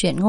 Chuyện ngôn